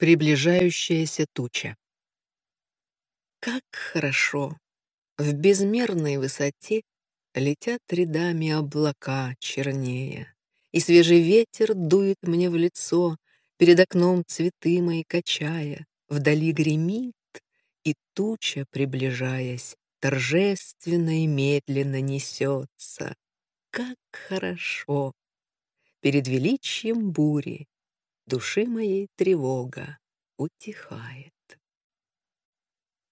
приближающаяся туча. Как хорошо! В безмерной высоте летят рядами облака чернее, и свежий ветер дует мне в лицо, перед окном цветы мои качая, вдали гремит, и туча, приближаясь, торжественно и медленно несется. Как хорошо! Перед величием бури Души моей тревога утихает.